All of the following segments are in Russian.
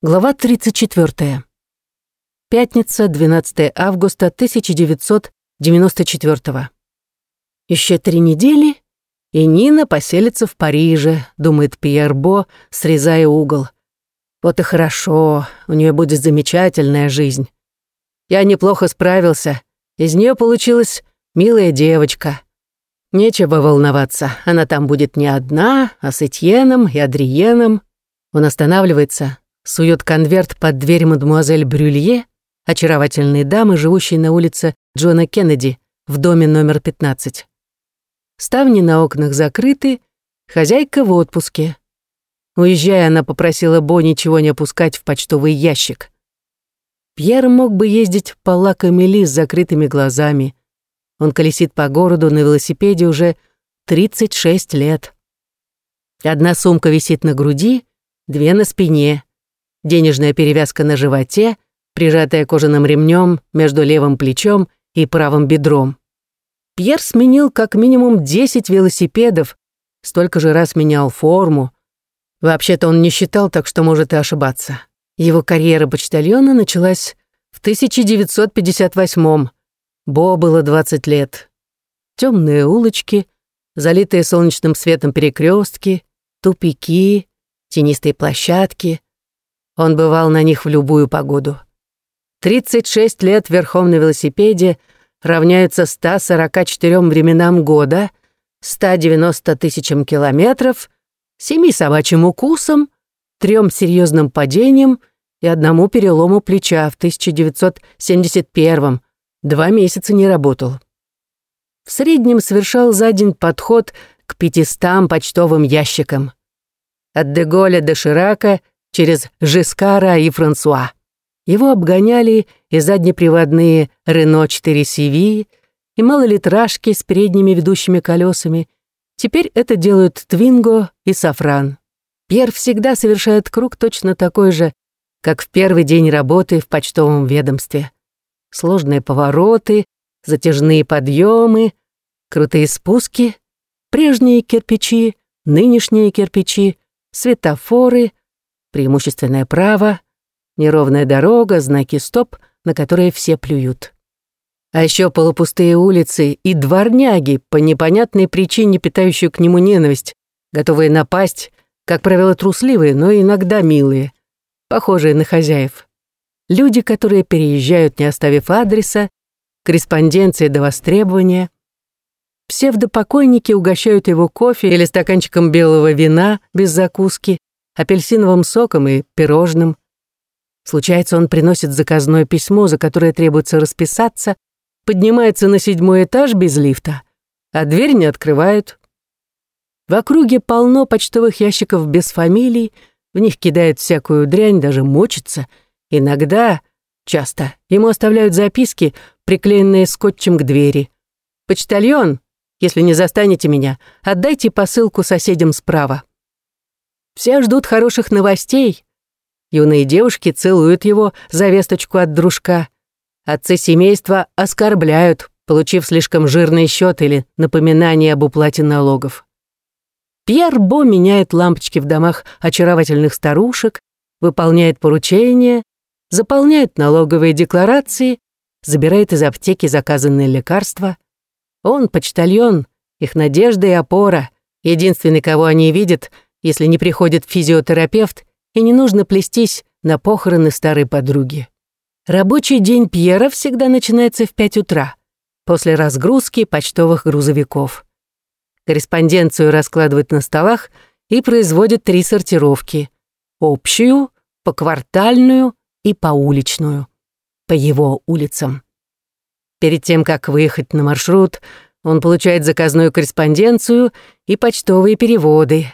Глава 34. Пятница, 12 августа 1994. Еще три недели, и Нина поселится в Париже, думает Пьер Бо, срезая угол. Вот и хорошо, у нее будет замечательная жизнь. Я неплохо справился, из нее получилась милая девочка. Нечего волноваться, она там будет не одна, а с Этьеном и Адриеном. Он останавливается, сует конверт под дверь мадемуазель Брюлье, очаровательной дамы, живущей на улице Джона Кеннеди, в доме номер 15. Ставни на окнах закрыты, хозяйка в отпуске. Уезжая, она попросила Бо ничего не опускать в почтовый ящик. Пьер мог бы ездить по Ла-Камели с закрытыми глазами. Он колесит по городу на велосипеде уже 36 лет. Одна сумка висит на груди, две на спине денежная перевязка на животе, прижатая кожаным ремнем между левым плечом и правым бедром. Пьер сменил как минимум 10 велосипедов, столько же раз менял форму. Вообще-то он не считал, так что может и ошибаться. Его карьера почтальона началась в 1958-м. Бо было 20 лет. Темные улочки, залитые солнечным светом перекрестки, тупики, тенистые площадки — он бывал на них в любую погоду. 36 лет верхом на велосипеде равняются 144 временам года, 190 тысячам километров, семи собачьим укусам, трем серьезным падениям и одному перелому плеча в 1971 Два месяца не работал. В среднем совершал за день подход к 500 почтовым ящикам. От Деголя до Ширака через Жескара и Франсуа. Его обгоняли и заднеприводные Рено 4 CV, и малолитражки с передними ведущими колесами. Теперь это делают Твинго и Сафран. Пьер всегда совершает круг точно такой же, как в первый день работы в почтовом ведомстве. Сложные повороты, затяжные подъемы, крутые спуски, прежние кирпичи, нынешние кирпичи, светофоры, преимущественное право, неровная дорога, знаки «стоп», на которые все плюют. А еще полупустые улицы и дворняги, по непонятной причине питающие к нему ненависть, готовые напасть, как правило, трусливые, но иногда милые, похожие на хозяев. Люди, которые переезжают, не оставив адреса, корреспонденции до востребования. Псевдопокойники угощают его кофе или стаканчиком белого вина без закуски, апельсиновым соком и пирожным. Случается, он приносит заказное письмо, за которое требуется расписаться, поднимается на седьмой этаж без лифта, а дверь не открывают. В округе полно почтовых ящиков без фамилий, в них кидают всякую дрянь, даже мочится. Иногда, часто, ему оставляют записки, приклеенные скотчем к двери. «Почтальон, если не застанете меня, отдайте посылку соседям справа». Все ждут хороших новостей. Юные девушки целуют его за весточку от дружка. Отцы семейства оскорбляют, получив слишком жирный счет или напоминание об уплате налогов. Пьер Бо меняет лампочки в домах очаровательных старушек, выполняет поручения, заполняет налоговые декларации, забирает из аптеки заказанные лекарства. Он почтальон, их надежда и опора, единственный, кого они видят — если не приходит физиотерапевт и не нужно плестись на похороны старой подруги. Рабочий день Пьера всегда начинается в 5 утра, после разгрузки почтовых грузовиков. Корреспонденцию раскладывают на столах и производят три сортировки — общую, поквартальную и поуличную, по его улицам. Перед тем, как выехать на маршрут, он получает заказную корреспонденцию и почтовые переводы,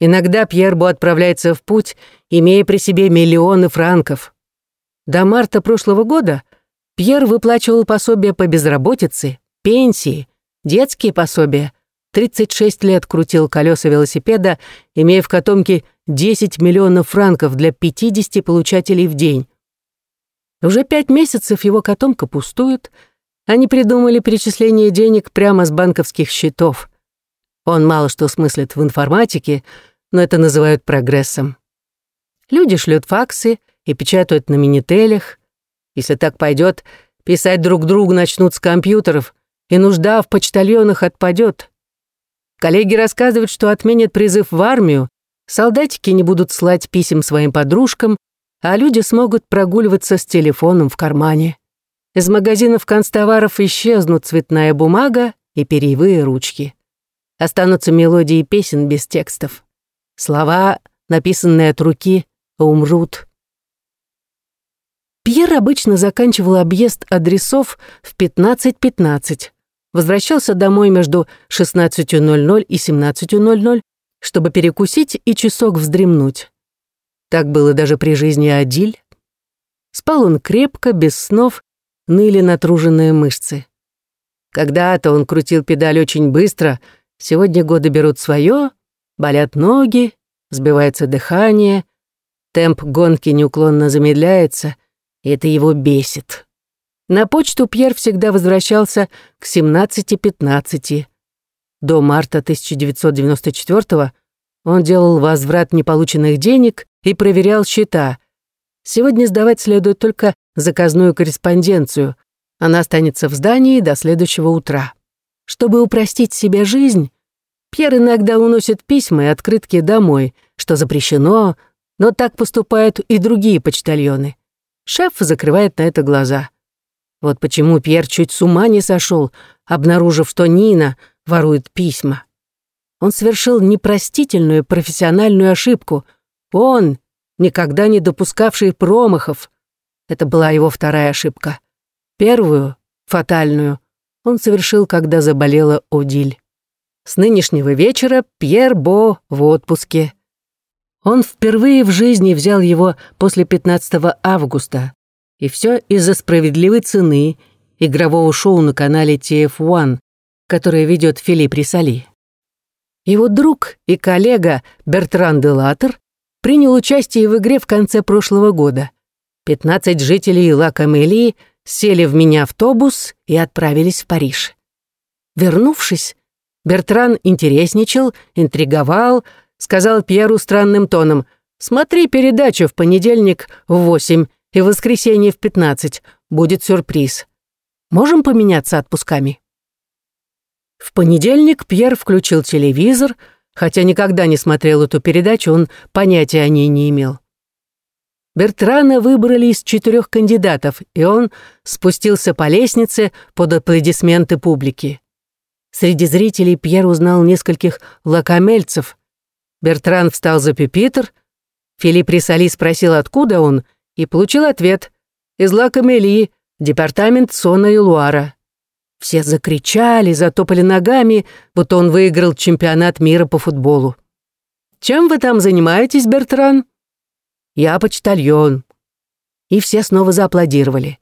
Иногда Пьербо отправляется в путь, имея при себе миллионы франков. До марта прошлого года Пьер выплачивал пособия по безработице, пенсии, детские пособия. 36 лет крутил колеса велосипеда, имея в котомке 10 миллионов франков для 50 получателей в день. Уже пять месяцев его котомка пустует. Они придумали перечисление денег прямо с банковских счетов. Он мало что смыслит в информатике, но это называют прогрессом. Люди шлют факсы и печатают на минителях. Если так пойдет, писать друг другу начнут с компьютеров, и нужда в почтальонах отпадет. Коллеги рассказывают, что отменят призыв в армию, солдатики не будут слать писем своим подружкам, а люди смогут прогуливаться с телефоном в кармане. Из магазинов констоваров исчезнут цветная бумага и перьевые ручки. Останутся мелодии песен без текстов. Слова, написанные от руки, умрут. Пьер обычно заканчивал объезд адресов в 15.15. .15. Возвращался домой между 16.00 и 17.00, чтобы перекусить и часок вздремнуть. Так было даже при жизни Адиль. Спал он крепко, без снов, ныли натруженные мышцы. Когда-то он крутил педаль очень быстро, сегодня годы берут свое, болят ноги, сбивается дыхание, темп гонки неуклонно замедляется, и это его бесит. На почту Пьер всегда возвращался к 17.15. До марта 1994 он делал возврат неполученных денег и проверял счета. Сегодня сдавать следует только заказную корреспонденцию. Она останется в здании до следующего утра. Чтобы упростить себе жизнь, Пьер иногда уносит письма и открытки домой, что запрещено, но так поступают и другие почтальоны. Шеф закрывает на это глаза. Вот почему Пьер чуть с ума не сошел, обнаружив, что Нина ворует письма. Он совершил непростительную профессиональную ошибку. Он, никогда не допускавший промахов. Это была его вторая ошибка. Первую, фатальную, он совершил, когда заболела Одиль. С нынешнего вечера Пьер Бо в отпуске. Он впервые в жизни взял его после 15 августа. И все из-за справедливой цены игрового шоу на канале TF1, которое ведет Филипп Рисали. Его друг и коллега Бертран де Латер принял участие в игре в конце прошлого года. 15 жителей Ла Камелии сели в мини-автобус и отправились в Париж. Вернувшись, Бертран интересничал, интриговал, сказал Пьеру странным тоном «Смотри передачу в понедельник в восемь и в воскресенье в пятнадцать. Будет сюрприз. Можем поменяться отпусками?» В понедельник Пьер включил телевизор, хотя никогда не смотрел эту передачу, он понятия о ней не имел. Бертрана выбрали из четырех кандидатов, и он спустился по лестнице под аплодисменты публики. Среди зрителей Пьер узнал нескольких лакомельцев. Бертран встал за пюпитр, Филипп Рисали спросил, откуда он, и получил ответ «Из Лакомелии, департамент Сона и Луара». Все закричали, затопали ногами, будто он выиграл чемпионат мира по футболу. «Чем вы там занимаетесь, Бертран?» «Я почтальон». И все снова зааплодировали.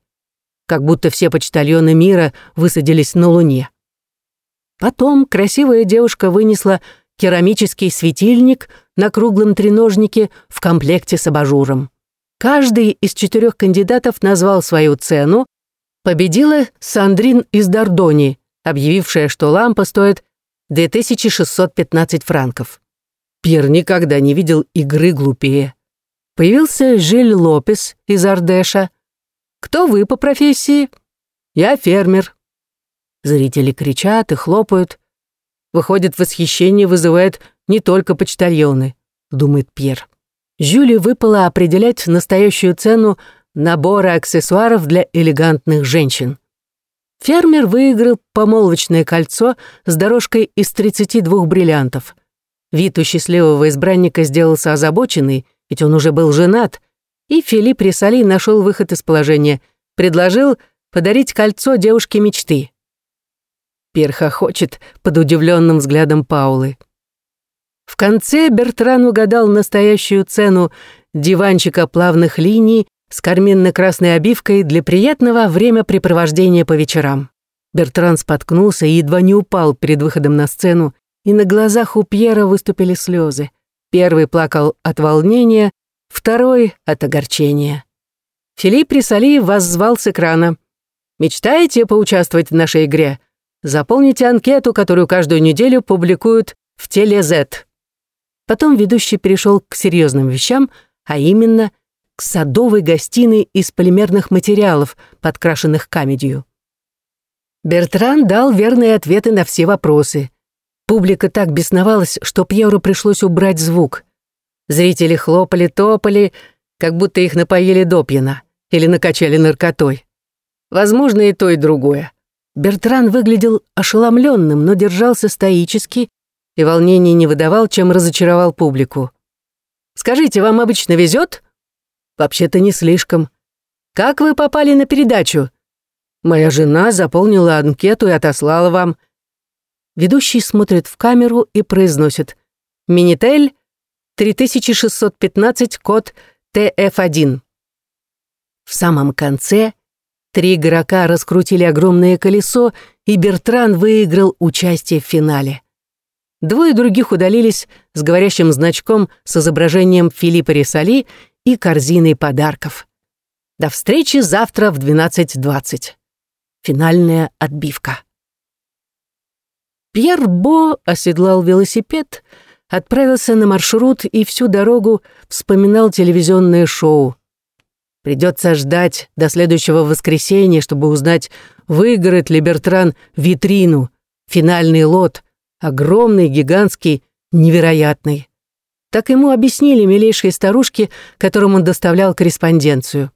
Как будто все почтальоны мира высадились на Луне. Потом красивая девушка вынесла керамический светильник на круглом треножнике в комплекте с абажуром. Каждый из четырех кандидатов назвал свою цену, Победила Сандрин из Дордони, объявившая, что лампа стоит 2615 франков. Пьер никогда не видел игры глупее. Появился Жиль Лопес из Ардеша. «Кто вы по профессии?» «Я фермер». Зрители кричат и хлопают. Выходит, восхищение вызывает не только почтальоны, думает Пьер. Жюли выпало определять настоящую цену набора аксессуаров для элегантных женщин. Фермер выиграл помолвочное кольцо с дорожкой из 32 бриллиантов. Вид у счастливого избранника сделался озабоченный, ведь он уже был женат, и Филипп Рисали нашел выход из положения, предложил подарить кольцо девушке мечты. Пьер хохочет под удивленным взглядом Паулы. В конце Бертран угадал настоящую цену диванчика плавных линий с карминно-красной обивкой для приятного времяпрепровождения по вечерам. Бертран споткнулся и едва не упал перед выходом на сцену, и на глазах у Пьера выступили слезы. Первый плакал от волнения, второй — от огорчения. Филипп Рисалиев вас звал с экрана. «Мечтаете поучаствовать в нашей игре? Заполните анкету, которую каждую неделю публикуют в теле Z». Потом ведущий перешел к серьезным вещам — а именно к садовой гостиной из полимерных материалов, подкрашенных камедью. Бертран дал верные ответы на все вопросы. Публика так бесновалась, что Пьеру пришлось убрать звук. Зрители хлопали-топали, как будто их напоили допьяно или накачали наркотой. Возможно, и то, и другое. Бертран выглядел ошеломленным, но держался стоически и волнение не выдавал, чем разочаровал публику. «Скажите, вам обычно везет?» «Вообще-то не слишком. Как вы попали на передачу?» «Моя жена заполнила анкету и отослала вам». Ведущий смотрит в камеру и произносит «Минитель, 3615, код ТФ1». В самом конце три игрока раскрутили огромное колесо, и Бертран выиграл участие в финале. Двое других удалились с говорящим значком с изображением Филиппа Рисали и корзиной подарков. До встречи завтра в 12.20. Финальная отбивка. Пьер Бо оседлал велосипед, отправился на маршрут и всю дорогу вспоминал телевизионное шоу. Придется ждать до следующего воскресенья, чтобы узнать, выиграет ли Бертран витрину, финальный лот — Огромный, гигантский, невероятный. Так ему объяснили милейшие старушки, которым он доставлял корреспонденцию.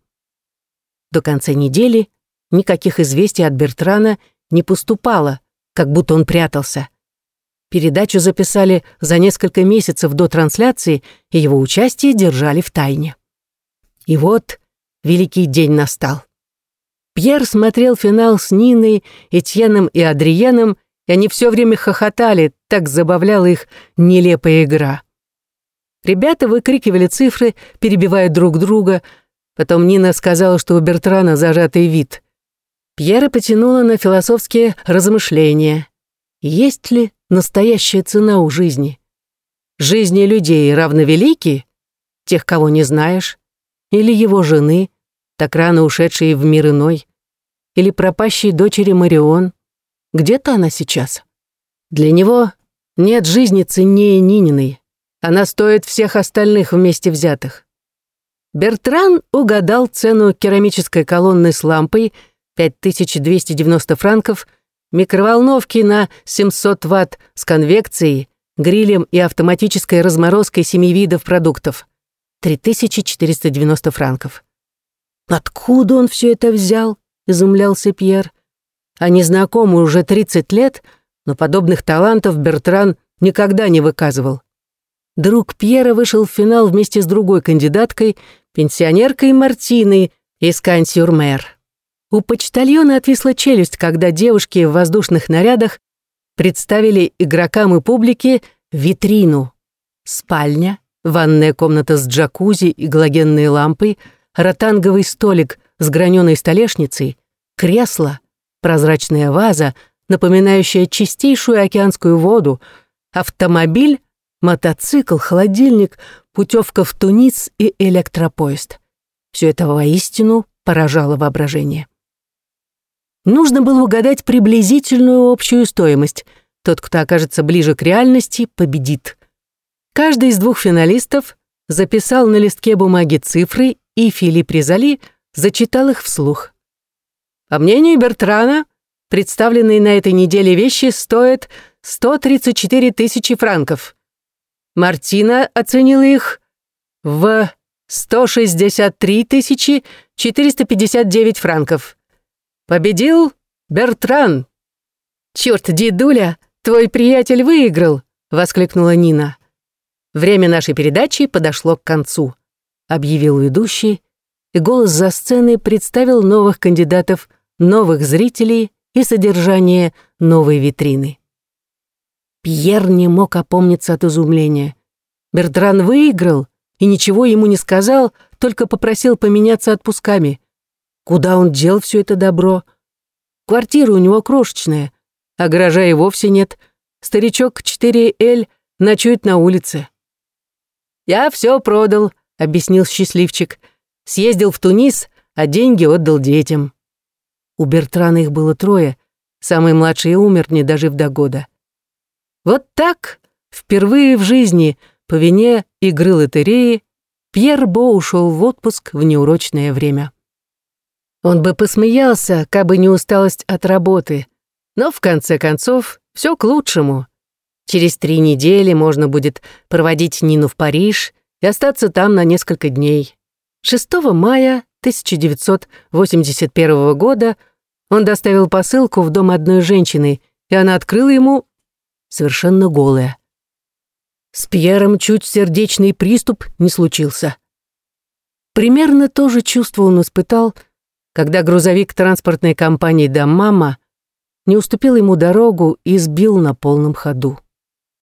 До конца недели никаких известий от Бертрана не поступало, как будто он прятался. Передачу записали за несколько месяцев до трансляции, и его участие держали в тайне. И вот великий день настал. Пьер смотрел финал с Ниной, Этьеном и Адриеном и они все время хохотали, так забавляла их нелепая игра. Ребята выкрикивали цифры, перебивая друг друга. Потом Нина сказала, что у Бертрана зажатый вид. Пьера потянула на философские размышления. Есть ли настоящая цена у жизни? Жизни людей равновелики? Тех, кого не знаешь? Или его жены, так рано ушедшей в мир иной? Или пропащей дочери Марион? Где-то она сейчас. Для него нет жизни ценнее Нининой. Она стоит всех остальных вместе взятых. Бертран угадал цену керамической колонны с лампой 5290 франков, микроволновки на 700 ватт с конвекцией, грилем и автоматической разморозкой семи видов продуктов. 3490 франков. «Откуда он все это взял?» — изумлялся Пьер. Они знакомы уже 30 лет, но подобных талантов Бертран никогда не выказывал. Друг Пьера вышел в финал вместе с другой кандидаткой, пенсионеркой Мартиной из Кансюрмер. У почтальона отвисла челюсть, когда девушки в воздушных нарядах представили игрокам и публике витрину. Спальня, ванная комната с джакузи и галогенной лампой, ротанговый столик с граненой столешницей, кресло, прозрачная ваза, напоминающая чистейшую океанскую воду, автомобиль, мотоцикл, холодильник, путевка в Тунис и электропоезд. Все это воистину поражало воображение. Нужно было угадать приблизительную общую стоимость. Тот, кто окажется ближе к реальности, победит. Каждый из двух финалистов записал на листке бумаги цифры, и Филипп Ризали зачитал их вслух. По мнению Бертрана, представленные на этой неделе вещи стоят 134 тысячи франков. Мартина оценила их в 163 тысячи 459 франков. Победил Бертран. «Черт, дедуля, твой приятель выиграл!» — воскликнула Нина. «Время нашей передачи подошло к концу», — объявил ведущий, и голос за сценой представил новых кандидатов новых зрителей и содержание новой витрины. Пьер не мог опомниться от изумления. Бертран выиграл и ничего ему не сказал, только попросил поменяться отпусками. Куда он дел все это добро? Квартира у него крошечная, а гаража и вовсе нет. Старичок 4Л ночует на улице. «Я все продал», — объяснил счастливчик. «Съездил в Тунис, а деньги отдал детям». У Бертрана их было трое, самый младший умер, не дожив до года. Вот так, впервые в жизни, по вине игры лотереи, Пьер Бо ушел в отпуск в неурочное время. Он бы посмеялся, кабы не усталость от работы, но в конце концов все к лучшему. Через три недели можно будет проводить Нину в Париж и остаться там на несколько дней. 6 мая 1981 года он доставил посылку в дом одной женщины, и она открыла ему совершенно голая. С Пьером чуть сердечный приступ не случился. Примерно то же чувство он испытал, когда грузовик транспортной компании «Дамама» не уступил ему дорогу и сбил на полном ходу.